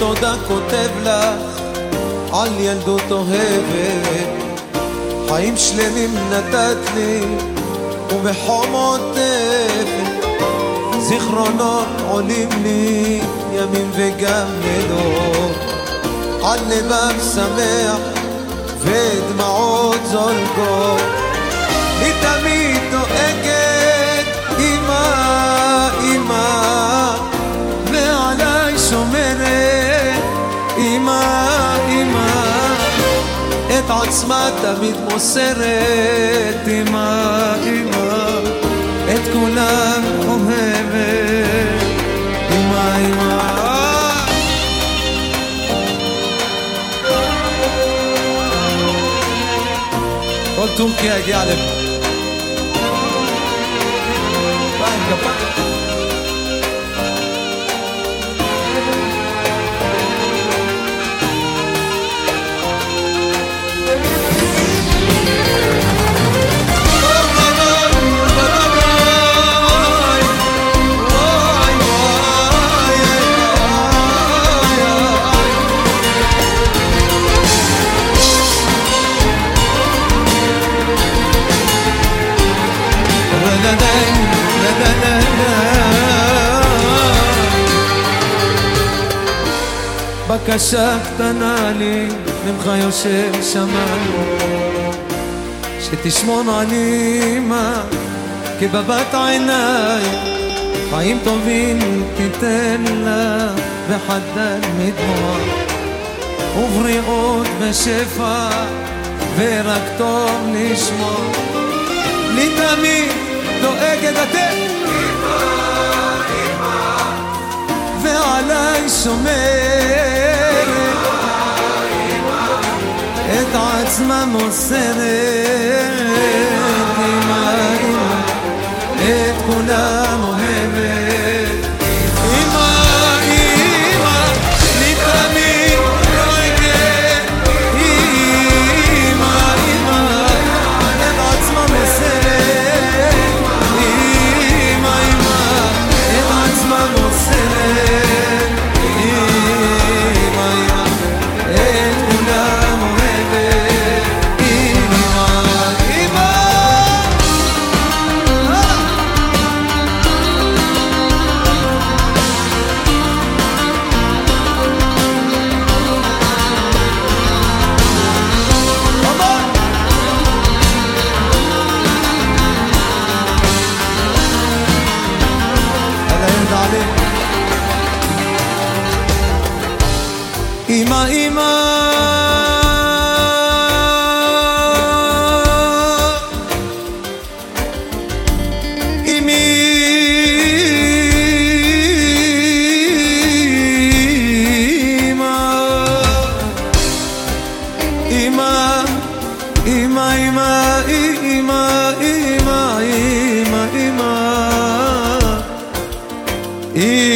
תודה כותב לך על ילדות אוהבת. חיים שלמים נתת לי ובחומות אפת זיכרונות עולים לי ימים וגם לילות. על לבב שמח ודמעות זולגות את עצמה תמיד מוסרת אמא, אמא את כולם אוהבת אמא, אמא כל טורקיה הגיעה לפה. בקשה קטנה לי ממך יושב שמיים שתשמור על אמא כבבת עיניי. חיים טובים תיתן לה וחדל מדמוע ובריאות ושפע ורק טוב לשמוע לי תמיד דואגת אתם. ועליי שומרת את עצמה מוסרת אמא אמא את כולם מעלה. אמא אמא E